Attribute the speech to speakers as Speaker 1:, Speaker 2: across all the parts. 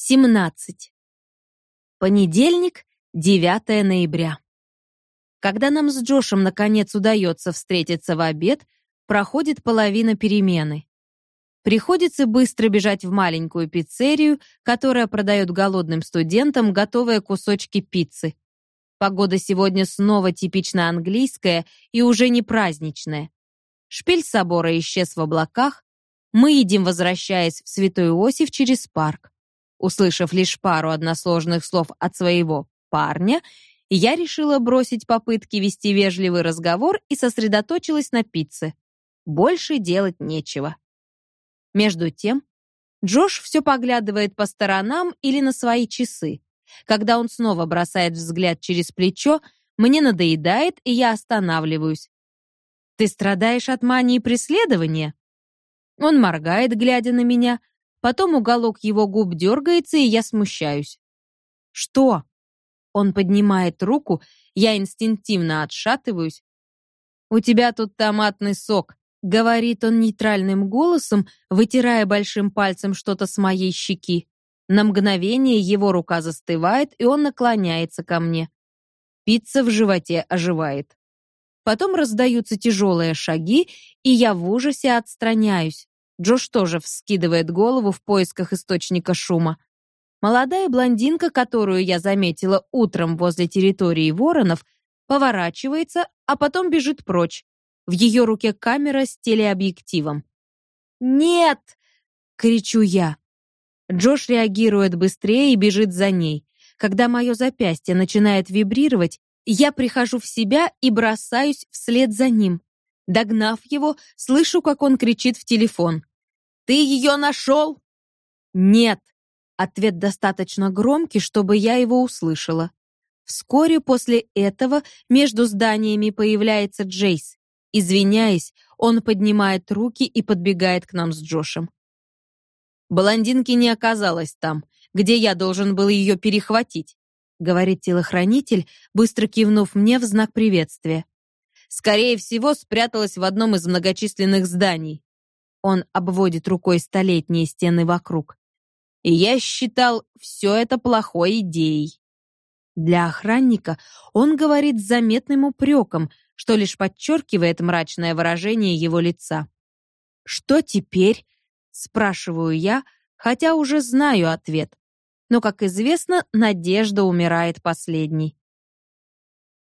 Speaker 1: 17. Понедельник, 9 ноября. Когда нам с Джошем наконец удается встретиться в обед, проходит половина перемены. Приходится быстро бежать в маленькую пиццерию, которая продает голодным студентам готовые кусочки пиццы. Погода сегодня снова типично английская и уже не праздничная. Шпиль собора исчез в облаках. Мы едем, возвращаясь в Святой Иосиф через парк. Услышав лишь пару односложных слов от своего парня, я решила бросить попытки вести вежливый разговор и сосредоточилась на пицце. Больше делать нечего. Между тем, Джош все поглядывает по сторонам или на свои часы. Когда он снова бросает взгляд через плечо, мне надоедает, и я останавливаюсь. «Ты страдаешь от мании преследования?» Он моргает, глядя на меня, Потом уголок его губ дергается, и я смущаюсь. «Что?» Он поднимает руку, я инстинктивно отшатываюсь. «У тебя тут томатный сок», — говорит он нейтральным голосом, вытирая большим пальцем что-то с моей щеки. На мгновение его рука застывает, и он наклоняется ко мне. Пицца в животе оживает. Потом раздаются тяжелые шаги, и я в ужасе отстраняюсь. Джош тоже вскидывает голову в поисках источника шума. Молодая блондинка, которую я заметила утром возле территории воронов, поворачивается, а потом бежит прочь. В ее руке камера с телеобъективом. «Нет!» — кричу я. Джош реагирует быстрее и бежит за ней. Когда мое запястье начинает вибрировать, я прихожу в себя и бросаюсь вслед за ним. Догнав его, слышу, как он кричит в телефон. Ты ее нашел?» «Нет». Ответ достаточно громкий, чтобы я его услышала. Вскоре после этого между зданиями появляется Джейс. Извиняясь, он поднимает руки и подбегает к нам с Джошем. «Блондинки не оказалось там, где я должен был ее перехватить», говорит телохранитель, быстро кивнув мне в знак приветствия. «Скорее всего, спряталась в одном из многочисленных зданий. Он обводит рукой столетние стены вокруг. И я считал все это плохой идеей. Для охранника он говорит с заметным упреком, что лишь подчеркивает мрачное выражение его лица. «Что теперь?» — спрашиваю я, хотя уже знаю ответ. Но, как известно, надежда умирает последней.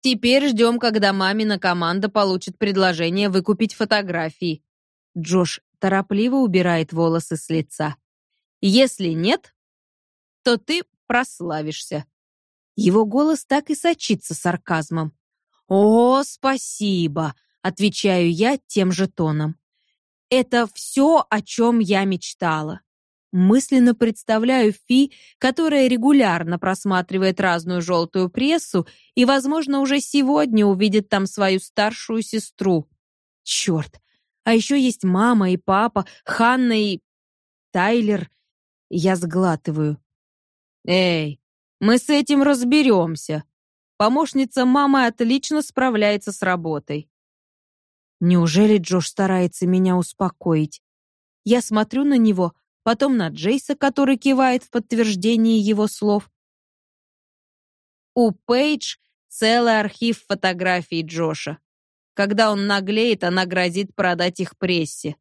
Speaker 1: Теперь ждем, когда мамина команда получит предложение выкупить фотографии. Джош торопливо убирает волосы с лица. Если нет, то ты прославишься. Его голос так и сочится сарказмом. О, спасибо, отвечаю я тем же тоном. Это все, о чем я мечтала. Мысленно представляю Фи, которая регулярно просматривает разную желтую прессу и, возможно, уже сегодня увидит там свою старшую сестру. Черт, а еще есть мама и папа, Ханна и... Тайлер. Я сглатываю. Эй, мы с этим разберемся. Помощница мамы отлично справляется с работой. Неужели Джош старается меня успокоить? Я смотрю на него, потом на Джейса, который кивает в подтверждение его слов. У Пейдж целый архив фотографий Джоша. Когда он наглеет, она грозит продать их прессе.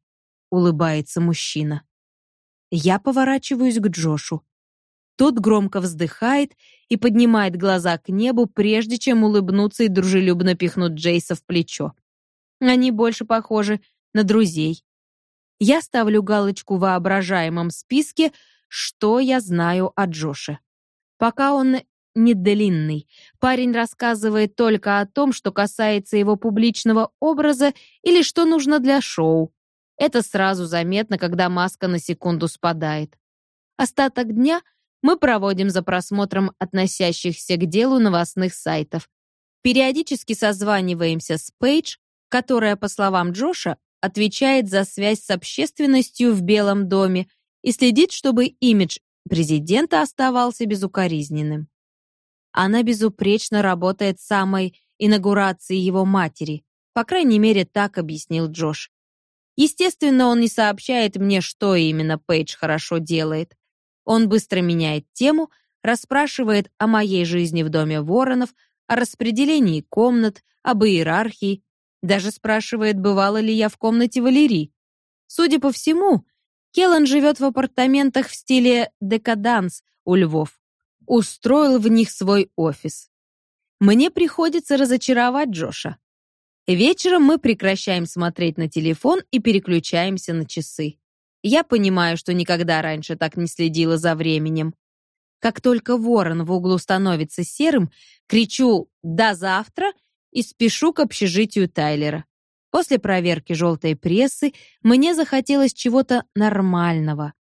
Speaker 1: Улыбается мужчина. Я поворачиваюсь к Джошу. Тот громко вздыхает и поднимает глаза к небу, прежде чем улыбнуться и дружелюбно пихнуть Джейса в плечо. Они больше похожи на друзей. Я ставлю галочку в воображаемом списке, что я знаю о Джоше. Пока он не длинный. Парень рассказывает только о том, что касается его публичного образа или что нужно для шоу. Это сразу заметно, когда маска на секунду спадает. Остаток дня мы проводим за просмотром относящихся к делу новостных сайтов. Периодически созваниваемся с Пейдж, которая, по словам Джоша, отвечает за связь с общественностью в Белом доме и следит, чтобы имидж президента оставался безукоризненным. Она безупречно работает самой инаугурацией его матери. По крайней мере, так объяснил Джош. Естественно, он не сообщает мне, что именно Пейдж хорошо делает. Он быстро меняет тему, расспрашивает о моей жизни в доме Воронов, о распределении комнат, об иерархии, даже спрашивает, бывала ли я в комнате Валерии. Судя по всему, Келлан живет в апартаментах в стиле декаданс у Львов. Устроил в них свой офис. Мне приходится разочаровать Джоша. Вечером мы прекращаем смотреть на телефон и переключаемся на часы. Я понимаю, что никогда раньше так не следила за временем. Как только ворон в углу становится серым, кричу «До завтра!» и спешу к общежитию Тайлера. После проверки желтой прессы мне захотелось чего-то нормального.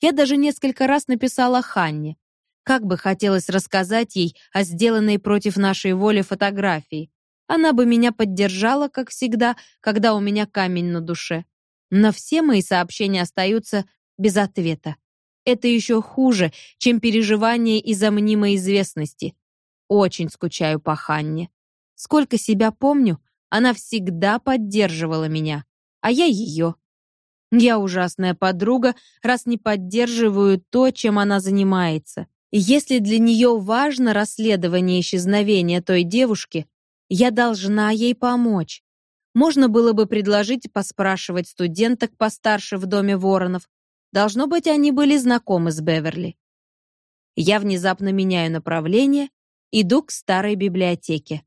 Speaker 1: Я даже несколько раз написала Ханне. Как бы хотелось рассказать ей о сделанной против нашей воли фотографии. Она бы меня поддержала, как всегда, когда у меня камень на душе. Но все мои сообщения остаются без ответа. Это еще хуже, чем переживание из-за мнимой известности. Очень скучаю по Ханне. Сколько себя помню, она всегда поддерживала меня, а я ее. Я ужасная подруга, раз не поддерживаю то, чем она занимается. Если для нее важно расследование исчезновения той девушки, я должна ей помочь. Можно было бы предложить поспрашивать студенток постарше в доме Воронов. Должно быть, они были знакомы с Беверли. Я внезапно меняю направление, иду к старой библиотеке.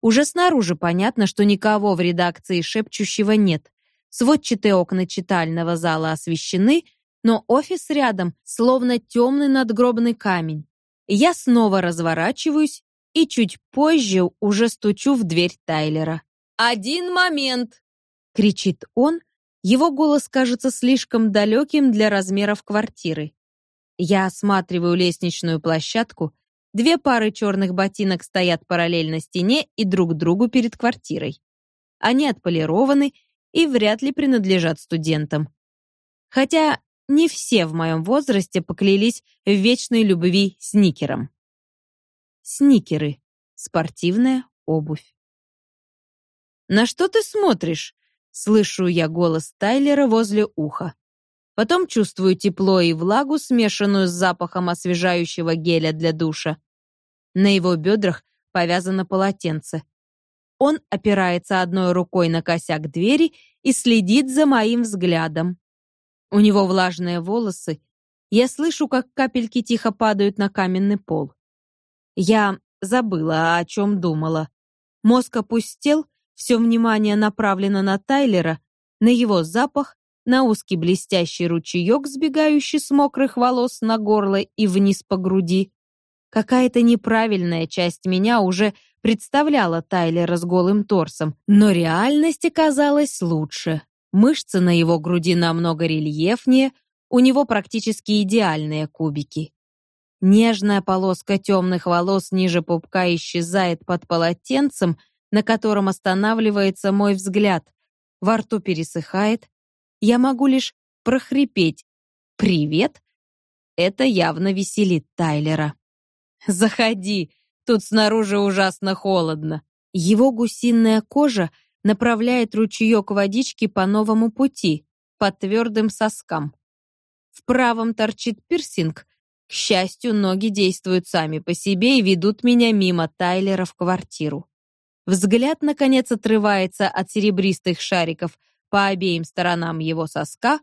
Speaker 1: Уже снаружи понятно, что никого в редакции шепчущего нет. Сводчатые окна читального зала освещены, но офис рядом, словно темный надгробный камень. Я снова разворачиваюсь и чуть позже уже стучу в дверь Тайлера. «Один момент!» — кричит он. Его голос кажется слишком далеким для размеров квартиры. Я осматриваю лестничную площадку, Две пары черных ботинок стоят параллельно стене и друг другу перед квартирой. Они отполированы и вряд ли принадлежат студентам. Хотя не все в моем возрасте поклялись в вечной любви сникерам. Сникеры. Спортивная обувь. «На что ты смотришь?» Слышу я голос Тайлера возле уха. Потом чувствую тепло и влагу, смешанную с запахом освежающего геля для душа. На его бедрах повязано полотенце. Он опирается одной рукой на косяк двери и следит за моим взглядом. У него влажные волосы. Я слышу, как капельки тихо падают на каменный пол. Я забыла, о чем думала. Мозг опустел, все внимание направлено на Тайлера, на его запах, на узкий блестящий ручеек, сбегающий с мокрых волос на горло и вниз по груди. Какая-то неправильная часть меня уже представляла Тайлера с голым торсом, но реальность оказалась лучше. Мышцы на его груди намного рельефнее, у него практически идеальные кубики. Нежная полоска темных волос ниже пупка исчезает под полотенцем, на котором останавливается мой взгляд. Во рту пересыхает. Я могу лишь прохрипеть «Привет!» Это явно веселит Тайлера. Заходи, тут снаружи ужасно холодно. Его гусиная кожа направляет ручеек водички по новому пути, по твердым соскам. В правом торчит пирсинг. К счастью, ноги действуют сами по себе и ведут меня мимо Тайлера в квартиру. Взгляд, наконец, отрывается от серебристых шариков по обеим сторонам его соска.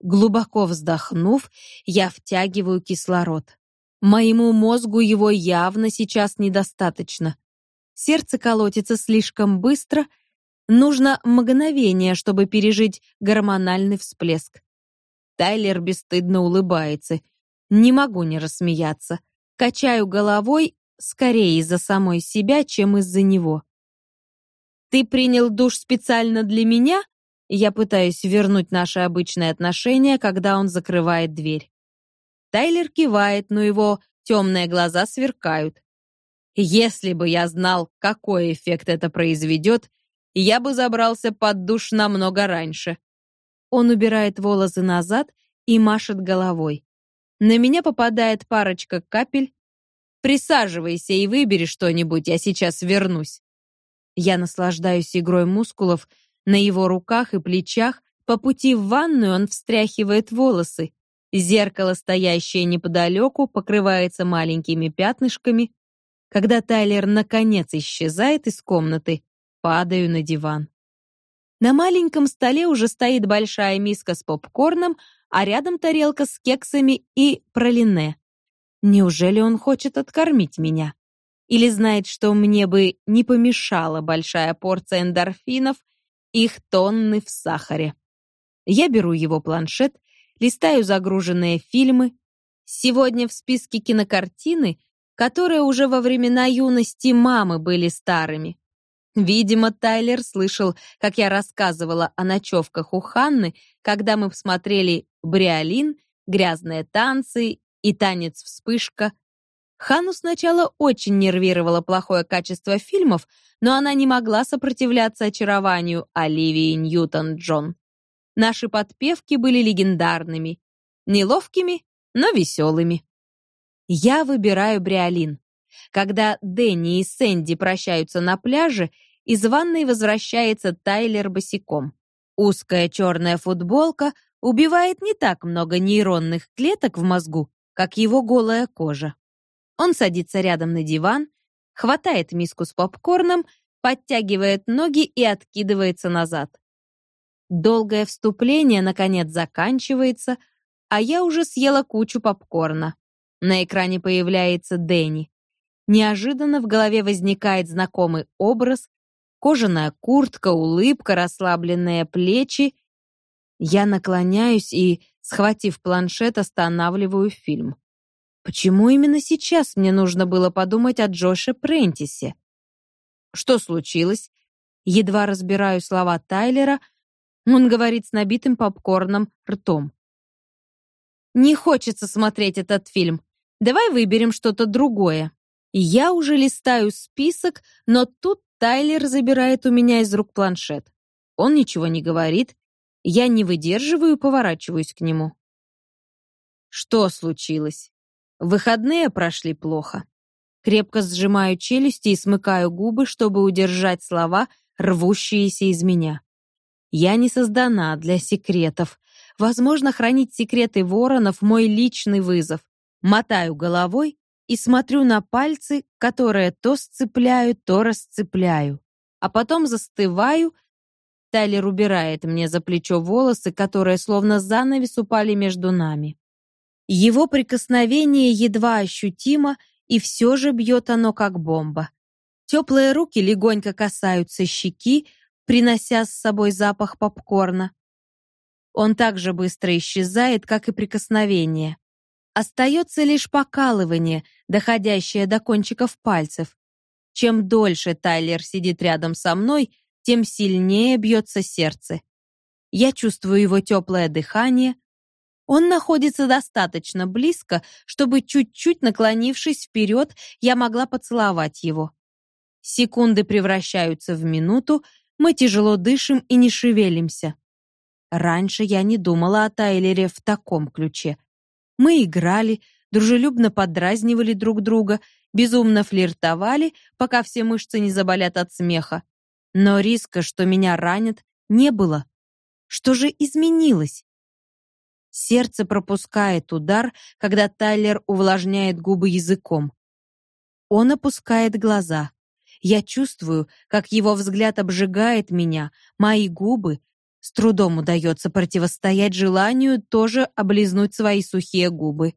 Speaker 1: Глубоко вздохнув, я втягиваю кислород. Моему мозгу его явно сейчас недостаточно. Сердце колотится слишком быстро, нужно мгновение, чтобы пережить гормональный всплеск. Тайлер бесстыдно улыбается. Не могу не рассмеяться. Качаю головой скорее из-за самой себя, чем из-за него. Ты принял душ специально для меня? Я пытаюсь вернуть наши обычные отношения, когда он закрывает дверь. Тайлер кивает, но его темные глаза сверкают. Если бы я знал, какой эффект это произведет, я бы забрался под душ намного раньше. Он убирает волосы назад и машет головой. На меня попадает парочка капель. Присаживайся и выбери что-нибудь, я сейчас вернусь. Я наслаждаюсь игрой мускулов на его руках и плечах. По пути в ванную он встряхивает волосы. Зеркало, стоящее неподалеку, покрывается маленькими пятнышками. Когда Тайлер наконец исчезает из комнаты, падаю на диван. На маленьком столе уже стоит большая миска с попкорном, а рядом тарелка с кексами и пролине. Неужели он хочет откормить меня? Или знает, что мне бы не помешала большая порция эндорфинов, их тонны в сахаре? Я беру его планшет, листаю загруженные фильмы. Сегодня в списке кинокартины, которые уже во времена юности мамы были старыми. Видимо, Тайлер слышал, как я рассказывала о ночевках у Ханны, когда мы посмотрели «Бриолин», «Грязные танцы» и «Танец вспышка». Ханну сначала очень нервировало плохое качество фильмов, но она не могла сопротивляться очарованию Оливии Ньютон-Джон. Наши подпевки были легендарными, неловкими, но веселыми. Я выбираю Бриолин. Когда Дэнни и Сэнди прощаются на пляже, из ванной возвращается Тайлер босиком. Узкая черная футболка убивает не так много нейронных клеток в мозгу, как его голая кожа. Он садится рядом на диван, хватает миску с попкорном, подтягивает ноги и откидывается назад. Долгое вступление, наконец, заканчивается, а я уже съела кучу попкорна. На экране появляется Дэнни. Неожиданно в голове возникает знакомый образ, Кожаная куртка, улыбка, расслабленные плечи. Я наклоняюсь и, схватив планшет, останавливаю фильм. Почему именно сейчас мне нужно было подумать о Джоше Прентисе? Что случилось? Едва разбираю слова Тайлера, он говорит с набитым попкорном ртом. Не хочется смотреть этот фильм. Давай выберем что-то другое. Я уже листаю список, но тут Тайлер забирает у меня из рук планшет. Он ничего не говорит. Я не выдерживаю и поворачиваюсь к нему. Что случилось? Выходные прошли плохо. Крепко сжимаю челюсти и смыкаю губы, чтобы удержать слова, рвущиеся из меня. Я не создана для секретов. Возможно, хранить секреты воронов — мой личный вызов. Мотаю головой и смотрю на пальцы, которые то сцепляю, то расцепляю. А потом застываю. Тайлер убирает мне за плечо волосы, которые словно занавес упали между нами. Его прикосновение едва ощутимо, и все же бьет оно как бомба. Теплые руки легонько касаются щеки, принося с собой запах попкорна. Он так же быстро исчезает, как и прикосновение. Остается лишь покалывание, доходящее до кончиков пальцев. Чем дольше Тайлер сидит рядом со мной, тем сильнее бьется сердце. Я чувствую его теплое дыхание. Он находится достаточно близко, чтобы чуть-чуть наклонившись вперед, я могла поцеловать его. Секунды превращаются в минуту, мы тяжело дышим и не шевелимся. Раньше я не думала о Тайлере в таком ключе. Мы играли, дружелюбно подразнивали друг друга, безумно флиртовали, пока все мышцы не заболят от смеха. Но риска, что меня ранят, не было. Что же изменилось? Сердце пропускает удар, когда Тайлер увлажняет губы языком. Он опускает глаза. Я чувствую, как его взгляд обжигает меня, мои губы, с трудом удается противостоять желанию тоже облизнуть свои сухие губы.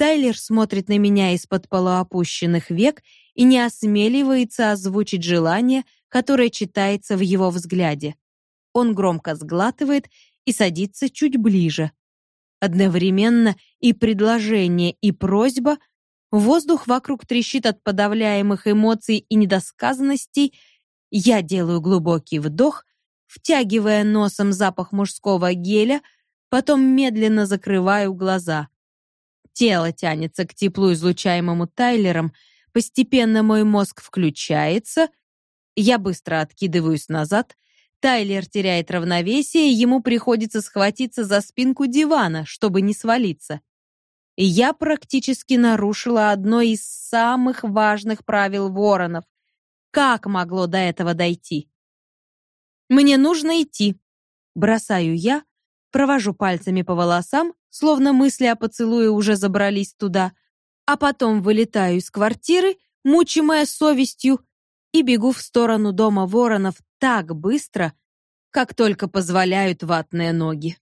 Speaker 1: Тайлер смотрит на меня из-под полуопущенных век и не осмеливается озвучить желание, которое читается в его взгляде. Он громко сглатывает и садится чуть ближе. Одновременно и предложение, и просьба. Воздух вокруг трещит от подавляемых эмоций и недосказанностей. Я делаю глубокий вдох втягивая носом запах мужского геля, потом медленно закрываю глаза. Тело тянется к теплу, излучаемому Тайлером, постепенно мой мозг включается, я быстро откидываюсь назад, Тайлер теряет равновесие, ему приходится схватиться за спинку дивана, чтобы не свалиться. Я практически нарушила одно из самых важных правил воронов. Как могло до этого дойти? Мне нужно идти. Бросаю я, провожу пальцами по волосам словно мысли о поцелуе уже забрались туда, а потом вылетаю из квартиры, мучимая совестью, и бегу в сторону дома Воронов так быстро, как только позволяют ватные ноги.